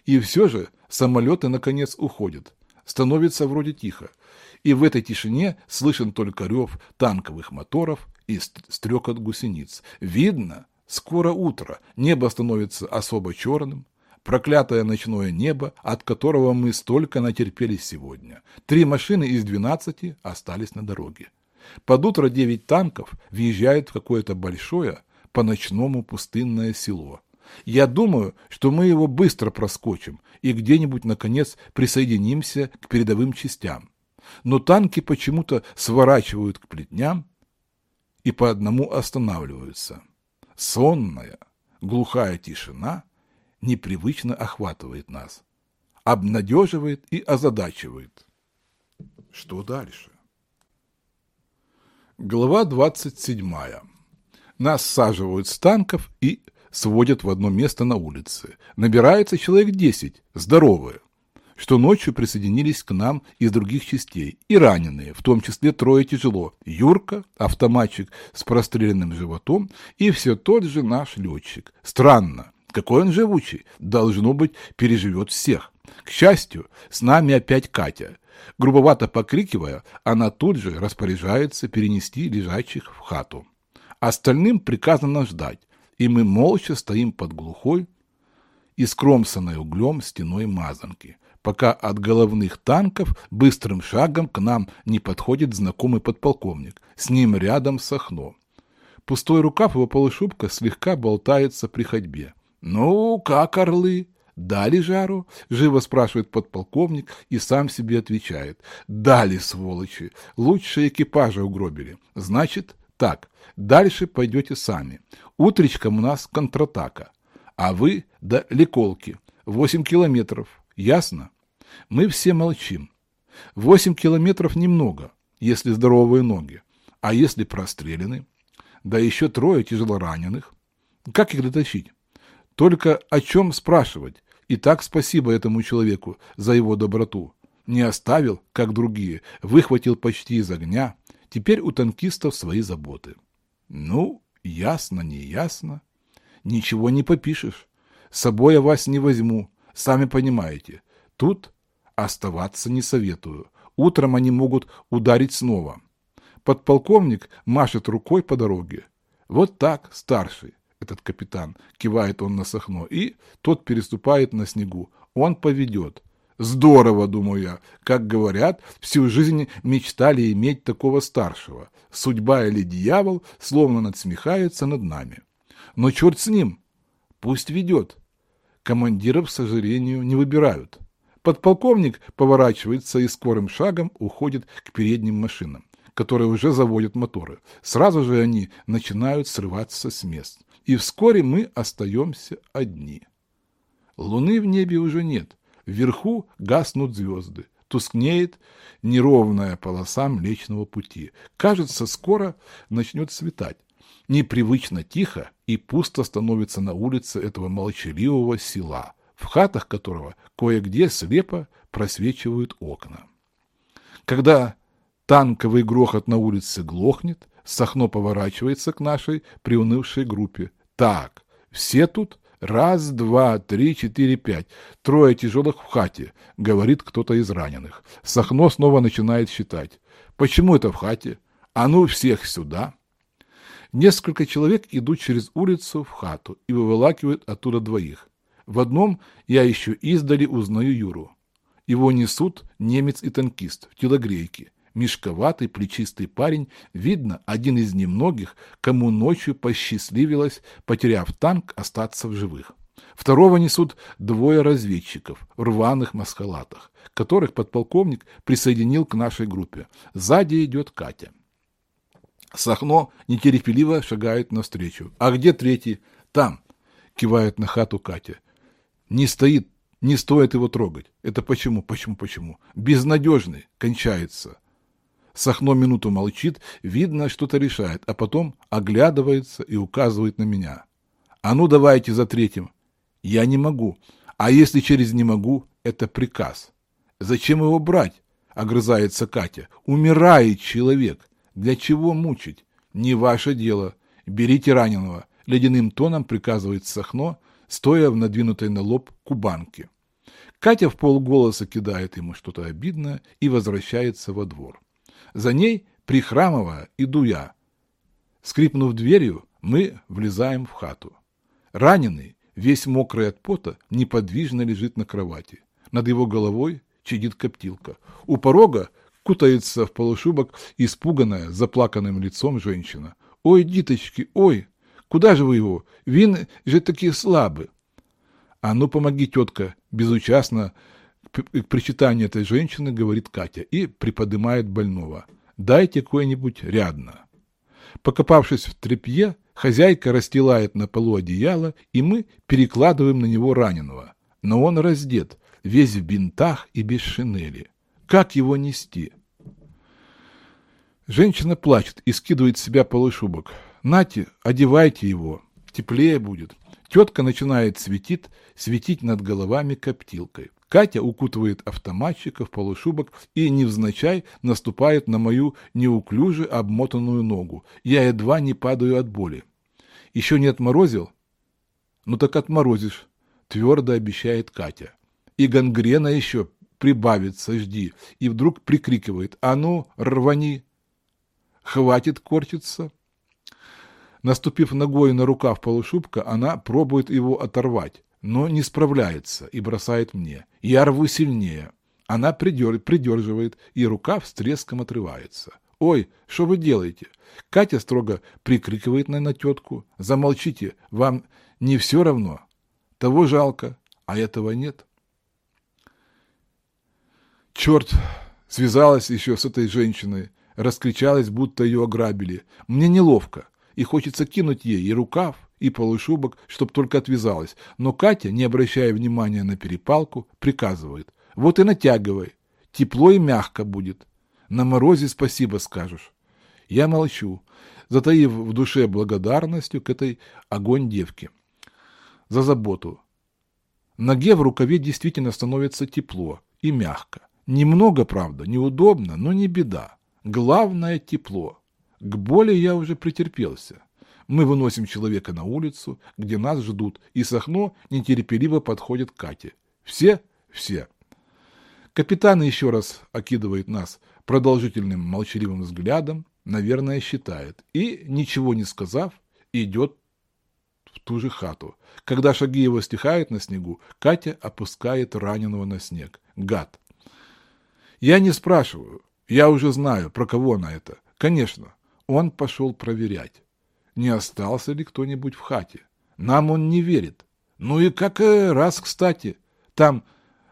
И все же самолеты наконец уходят. Становится вроде тихо. И в этой тишине слышен только рев танковых моторов и стрекот гусениц. Видно, скоро утро, небо становится особо черным, проклятое ночное небо, от которого мы столько натерпелись сегодня. Три машины из двенадцати остались на дороге. Под утро девять танков въезжают в какое-то большое, по-ночному пустынное село. Я думаю, что мы его быстро проскочим и где-нибудь, наконец, присоединимся к передовым частям. Но танки почему-то сворачивают к плетням и по одному останавливаются. Сонная, глухая тишина – непривычно охватывает нас, обнадеживает и озадачивает. Что дальше? Глава 27. Нас саживают с танков и сводят в одно место на улице. Набирается человек десять, здоровые, что ночью присоединились к нам из других частей, и раненые, в том числе трое тяжело. Юрка, автоматчик с простреленным животом, и все тот же наш летчик. Странно, какой он живучий, должно быть, переживет всех. К счастью, с нами опять Катя. Грубовато покрикивая, она тут же распоряжается перенести лежачих в хату. Остальным приказано ждать, и мы молча стоим под глухой и скромсанной углем стеной мазанки, пока от головных танков быстрым шагом к нам не подходит знакомый подполковник, с ним рядом Сахно. Пустой рукав его полушубка слегка болтается при ходьбе. «Ну, как орлы?» «Дали жару?» — живо спрашивает подполковник и сам себе отвечает. «Дали, сволочи! Лучшие экипажи угробили. Значит, так, дальше пойдете сами. Утречком у нас контратака. А вы до Леколки. Восемь километров. Ясно? Мы все молчим. Восемь километров немного, если здоровые ноги. А если прострелены? Да еще трое тяжелораненых. Как их дотащить? Только о чем спрашивать? И так спасибо этому человеку за его доброту. Не оставил, как другие, выхватил почти из огня. Теперь у танкистов свои заботы. Ну, ясно, не ясно. Ничего не попишешь. С собой я вас не возьму, сами понимаете. Тут оставаться не советую. Утром они могут ударить снова. Подполковник машет рукой по дороге. Вот так, старший этот капитан, кивает он на Сахно, и тот переступает на снегу. Он поведет. Здорово, думаю я. Как говорят, всю жизнь мечтали иметь такого старшего. Судьба или дьявол словно надсмехаются над нами. Но черт с ним. Пусть ведет. Командиров, к сожалению, не выбирают. Подполковник поворачивается и скорым шагом уходит к передним машинам, которые уже заводят моторы. Сразу же они начинают срываться с мест и вскоре мы остаемся одни. Луны в небе уже нет, вверху гаснут звезды, тускнеет неровная полоса Млечного Пути. Кажется, скоро начнет светать. Непривычно тихо и пусто становится на улице этого молчаливого села, в хатах которого кое-где слепо просвечивают окна. Когда танковый грохот на улице глохнет, Сахно поворачивается к нашей приунывшей группе. Так, все тут? Раз, два, три, четыре, пять. Трое тяжелых в хате, говорит кто-то из раненых. Сахно снова начинает считать. Почему это в хате? А ну всех сюда. Несколько человек идут через улицу в хату и выволакивают оттуда двоих. В одном я еще издали узнаю Юру. Его несут немец и танкист в телогрейке мешковатый, плечистый парень, видно, один из немногих, кому ночью посчастливилось, потеряв танк, остаться в живых. Второго несут двое разведчиков в рваных маскалатах, которых подполковник присоединил к нашей группе. Сзади идет Катя. Сахно нетерпеливо шагает навстречу. «А где третий?» «Там», — кивает на хату Катя. «Не стоит, не стоит его трогать. Это почему, почему, почему? Безнадежный, кончается. Сахно минуту молчит, видно, что-то решает, а потом оглядывается и указывает на меня. «А ну давайте за третьим». «Я не могу. А если через «не могу» — это приказ». «Зачем его брать?» — огрызается Катя. «Умирает человек. Для чего мучить? Не ваше дело. Берите раненого». Ледяным тоном приказывает Сахно, стоя в надвинутой на лоб кубанке. Катя в полголоса кидает ему что-то обидное и возвращается во двор. За ней, прихрамывая, иду я. Скрипнув дверью, мы влезаем в хату. Раненый, весь мокрый от пота, неподвижно лежит на кровати. Над его головой чадит коптилка. У порога кутается в полушубок испуганная, заплаканным лицом женщина. «Ой, диточки, ой, куда же вы его? Вин же такие слабы!» «А ну, помоги, тетка!» Безучастно к причитанию этой женщины говорит Катя и приподнимает больного. «Дайте кое-нибудь рядно». Покопавшись в тряпье, хозяйка расстилает на полу одеяло, и мы перекладываем на него раненого. Но он раздет, весь в бинтах и без шинели. Как его нести? Женщина плачет и скидывает с себя полушубок. Нате, одевайте его, теплее будет. Тетка начинает светить, светить над головами коптилкой. Катя укутывает автоматчика в полушубок и невзначай наступает на мою неуклюже обмотанную ногу. Я едва не падаю от боли. Еще не отморозил? Ну так отморозишь, твердо обещает Катя. И гангрена еще прибавится, жди. И вдруг прикрикивает, а ну, рвани. Хватит корчиться. Наступив ногой на рукав полушубка, она пробует его оторвать, но не справляется и бросает мне. Я рву сильнее. Она придер... придерживает, и рукав с треском отрывается. «Ой, что вы делаете?» Катя строго прикрикивает на, на тетку. «Замолчите, вам не все равно. Того жалко, а этого нет». Черт, связалась еще с этой женщиной, раскричалась, будто ее ограбили. Мне неловко и хочется кинуть ей и рукав, и полушубок, чтоб только отвязалась. Но Катя, не обращая внимания на перепалку, приказывает. Вот и натягивай. Тепло и мягко будет. На морозе спасибо скажешь. Я молчу, затаив в душе благодарностью к этой огонь девке. За заботу. Ноге в рукаве действительно становится тепло и мягко. Немного, правда, неудобно, но не беда. Главное – тепло. К боли я уже претерпелся. Мы выносим человека на улицу, где нас ждут, и Сахно нетерпеливо подходит к Кате. Все? Все. Капитан еще раз окидывает нас продолжительным молчаливым взглядом, наверное, считает, и, ничего не сказав, идет в ту же хату. Когда шаги его стихают на снегу, Катя опускает раненого на снег. Гад. Я не спрашиваю, я уже знаю, про кого она это. Конечно, он пошел проверять, не остался ли кто-нибудь в хате. Нам он не верит. Ну и как раз кстати, там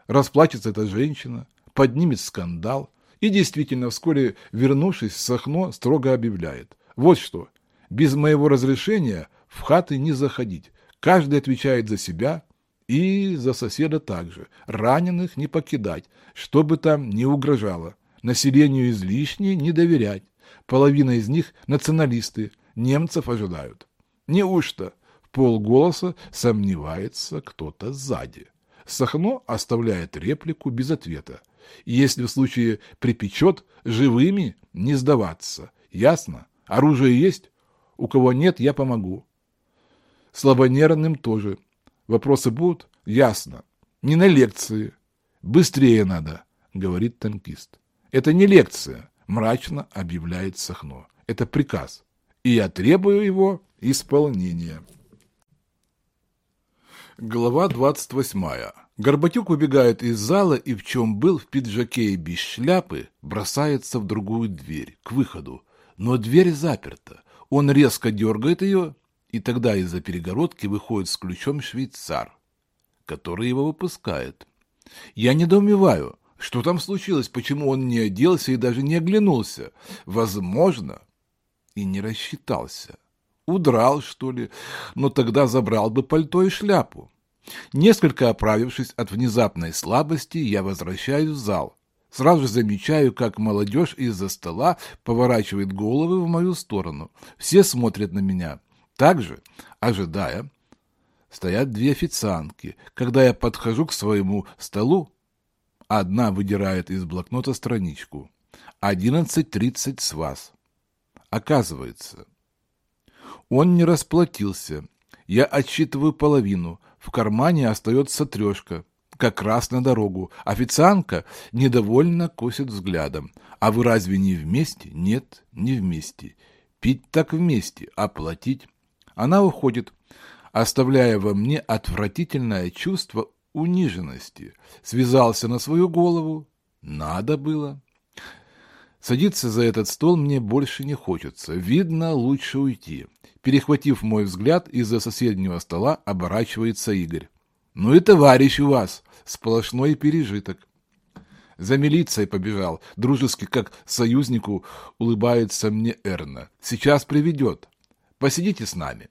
расплачется эта женщина, поднимет скандал, и действительно, вскоре вернувшись, Сахно строго объявляет. Вот что, без моего разрешения в хаты не заходить. Каждый отвечает за себя и за соседа также. Раненых не покидать, чтобы там не угрожало. Населению излишне не доверять. Половина из них националисты, немцев ожидают. Неужто? В полголоса сомневается кто-то сзади. Сахно оставляет реплику без ответа. Если в случае припечет, живыми не сдаваться. Ясно? Оружие есть? У кого нет, я помогу. Слабонервным тоже. Вопросы будут? Ясно. Не на лекции. Быстрее надо, говорит танкист. Это не лекция мрачно объявляет Сахно. Это приказ, и я требую его исполнения. Глава 28. Горбатюк убегает из зала и в чем был, в пиджаке и без шляпы, бросается в другую дверь, к выходу. Но дверь заперта. Он резко дергает ее, и тогда из-за перегородки выходит с ключом швейцар, который его выпускает. Я недоумеваю, что там случилось? Почему он не оделся и даже не оглянулся? Возможно, и не рассчитался. Удрал, что ли? Но тогда забрал бы пальто и шляпу. Несколько оправившись от внезапной слабости, я возвращаюсь в зал. Сразу замечаю, как молодежь из-за стола поворачивает головы в мою сторону. Все смотрят на меня. Также, ожидая, стоят две официантки. Когда я подхожу к своему столу, Одна выдирает из блокнота страничку. Одиннадцать тридцать с вас. Оказывается, он не расплатился. Я отсчитываю половину. В кармане остается трешка. Как раз на дорогу. Официантка недовольно косит взглядом. А вы разве не вместе? Нет, не вместе. Пить так вместе, а платить? Она уходит, оставляя во мне отвратительное чувство униженности. Связался на свою голову. Надо было. Садиться за этот стол мне больше не хочется. Видно, лучше уйти. Перехватив мой взгляд, из-за соседнего стола оборачивается Игорь. «Ну и товарищ у вас! Сплошной пережиток!» За милицией побежал, дружески как союзнику улыбается мне Эрна. «Сейчас приведет. Посидите с нами».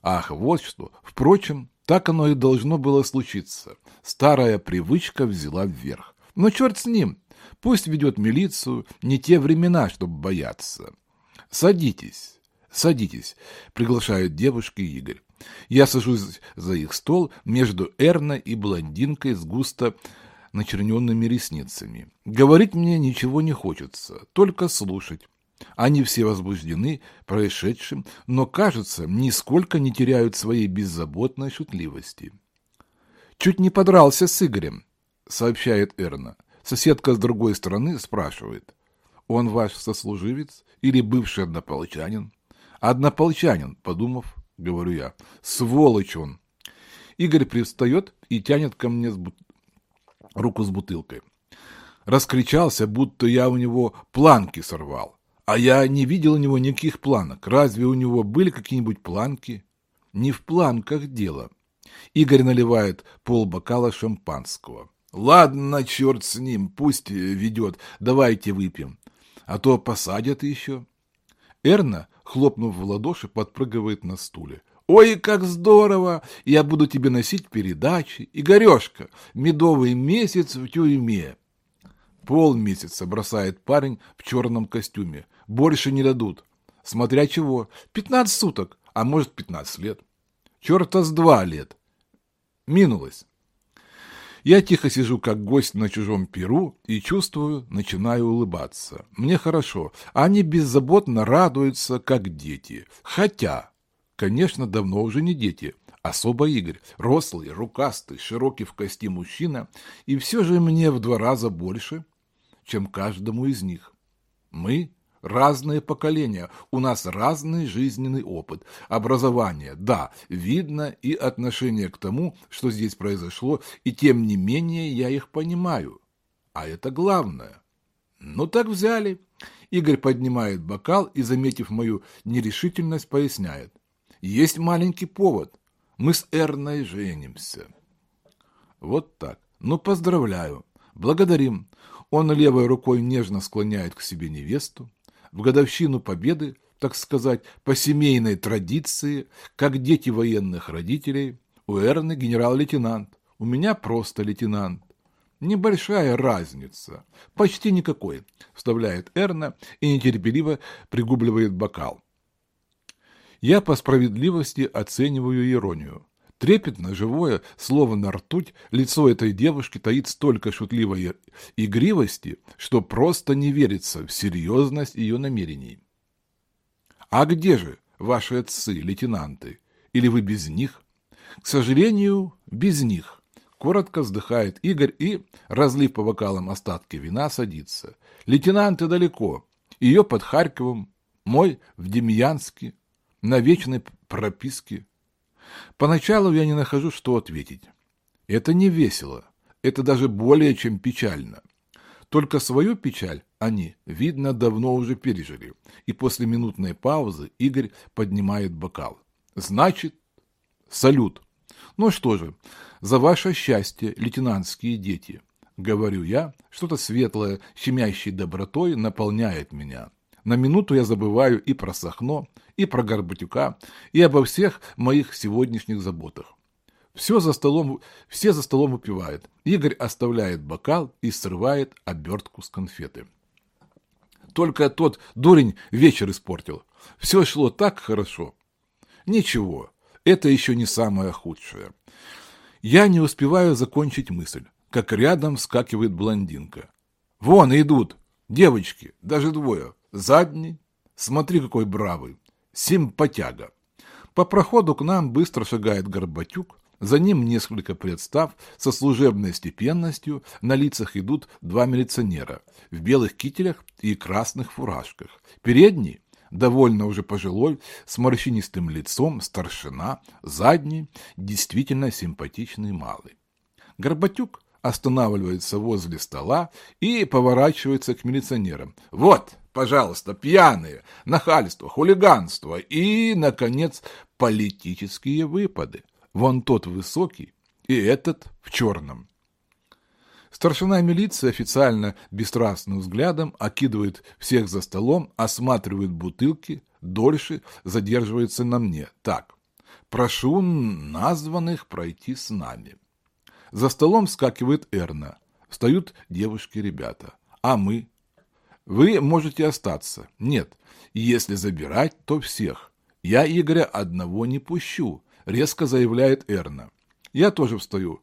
Ах, вот что. Впрочем, так оно и должно было случиться. Старая привычка взяла вверх. Но черт с ним, пусть ведет милицию, не те времена, чтобы бояться. Садитесь. Садитесь, приглашают девушки Игорь. Я сажусь за их стол между Эрна и блондинкой с густо начерненными ресницами. Говорить мне ничего не хочется, только слушать. Они все возбуждены происшедшим, но, кажется, нисколько не теряют своей беззаботной шутливости. «Чуть не подрался с Игорем», — сообщает Эрна. Соседка с другой стороны спрашивает. «Он ваш сослуживец или бывший однополчанин?» «Однополчанин», — подумав, говорю я. «Сволочь он!» Игорь привстает и тянет ко мне руку с бутылкой. Раскричался, будто я у него планки сорвал. А я не видел у него никаких планок. Разве у него были какие-нибудь планки? Не в планках дело. Игорь наливает полбокала шампанского. Ладно, черт с ним, пусть ведет, давайте выпьем. А то посадят еще. Эрна, хлопнув в ладоши, подпрыгивает на стуле. Ой, как здорово! Я буду тебе носить передачи. Игорешка, медовый месяц в тюрьме. Полмесяца бросает парень в черном костюме. Больше не дадут. Смотря чего. Пятнадцать суток, а может пятнадцать лет. Черта с два лет. Минулось. Я тихо сижу, как гость на чужом перу, и чувствую, начинаю улыбаться. Мне хорошо. Они беззаботно радуются, как дети. Хотя, конечно, давно уже не дети. Особо Игорь. Рослый, рукастый, широкий в кости мужчина. И все же мне в два раза больше – чем каждому из них. Мы – разные поколения, у нас разный жизненный опыт, образование, да, видно и отношение к тому, что здесь произошло, и тем не менее я их понимаю. А это главное. Ну так взяли. Игорь поднимает бокал и, заметив мою нерешительность, поясняет. Есть маленький повод. Мы с Эрной женимся. Вот так. Ну, поздравляю. Благодарим. Он левой рукой нежно склоняет к себе невесту. В годовщину победы, так сказать, по семейной традиции, как дети военных родителей, у Эрны генерал-лейтенант, у меня просто лейтенант. Небольшая разница, почти никакой, вставляет Эрна и нетерпеливо пригубливает бокал. Я по справедливости оцениваю иронию. Трепетно, живое, словно ртуть, лицо этой девушки таит столько шутливой игривости, что просто не верится в серьезность ее намерений. «А где же ваши отцы, лейтенанты? Или вы без них?» «К сожалению, без них», — коротко вздыхает Игорь и, разлив по бокалам остатки вина, садится. «Лейтенанты далеко, ее под Харьковом, мой в Демьянске, на вечной прописке». Поначалу я не нахожу, что ответить. Это не весело, это даже более чем печально. Только свою печаль они, видно, давно уже пережили. И после минутной паузы Игорь поднимает бокал. Значит, салют. Ну что же, за ваше счастье, лейтенантские дети. Говорю я, что-то светлое, щемящей добротой наполняет меня. На минуту я забываю и про Сахно, и про Горбатюка, и обо всех моих сегодняшних заботах. Все за столом, все за столом выпивают. Игорь оставляет бокал и срывает обертку с конфеты. Только тот дурень вечер испортил. Все шло так хорошо. Ничего, это еще не самое худшее. Я не успеваю закончить мысль, как рядом скакивает блондинка. Вон идут, девочки, даже двое. Задний, смотри, какой бравый симпатяга. По проходу к нам быстро шагает Горбатюк, за ним несколько представ со служебной степенностью, на лицах идут два милиционера в белых кителях и красных фуражках. Передний, довольно уже пожилой, с морщинистым лицом, старшина, задний, действительно симпатичный малый. Горбатюк останавливается возле стола и поворачивается к милиционерам. «Вот, пожалуйста, пьяные, нахальство, хулиганство и, наконец, политические выпады. Вон тот высокий и этот в черном». Старшина милиции официально бесстрастным взглядом окидывает всех за столом, осматривает бутылки, дольше задерживается на мне. Так, прошу названных пройти с нами. За столом скакивает Эрна. Встают девушки-ребята. А мы? Вы можете остаться. Нет, если забирать, то всех. Я Игоря одного не пущу, резко заявляет Эрна. Я тоже встаю.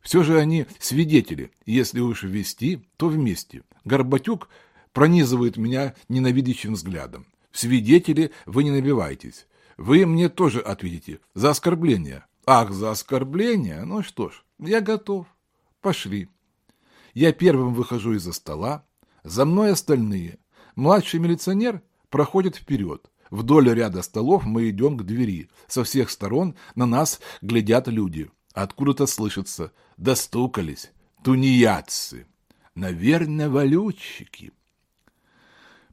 Все же они свидетели. Если уж ввести, то вместе. Горбатюк пронизывает меня ненавидящим взглядом. Свидетели вы не набивайтесь. Вы мне тоже ответите. За оскорбление. Ах, за оскорбление? Ну что ж, я готов. Пошли. Я первым выхожу из-за стола. За мной остальные. Младший милиционер проходит вперед. Вдоль ряда столов мы идем к двери. Со всех сторон на нас глядят люди. Откуда-то слышится «достукались, тунеядцы». Наверное, валютчики.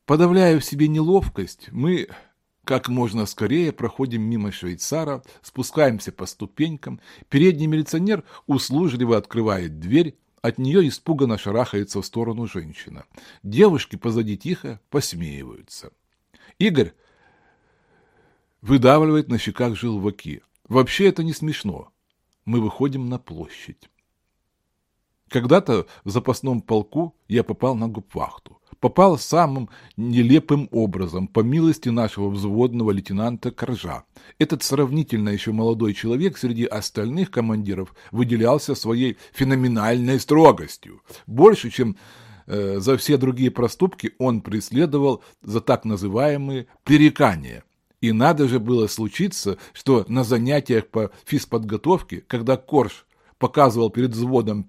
Подавляя в себе неловкость, мы как можно скорее проходим мимо швейцара, спускаемся по ступенькам. Передний милиционер услужливо открывает дверь, от нее испуганно шарахается в сторону женщина. Девушки позади тихо посмеиваются. Игорь выдавливает на щеках желваки. Вообще это не смешно. Мы выходим на площадь. Когда-то в запасном полку я попал на губвахту. Попал самым нелепым образом, по милости нашего взводного лейтенанта Коржа. Этот сравнительно еще молодой человек среди остальных командиров выделялся своей феноменальной строгостью. Больше, чем э, за все другие проступки, он преследовал за так называемые пререкания – и надо же было случиться, что на занятиях по физподготовке, когда Корж показывал перед взводом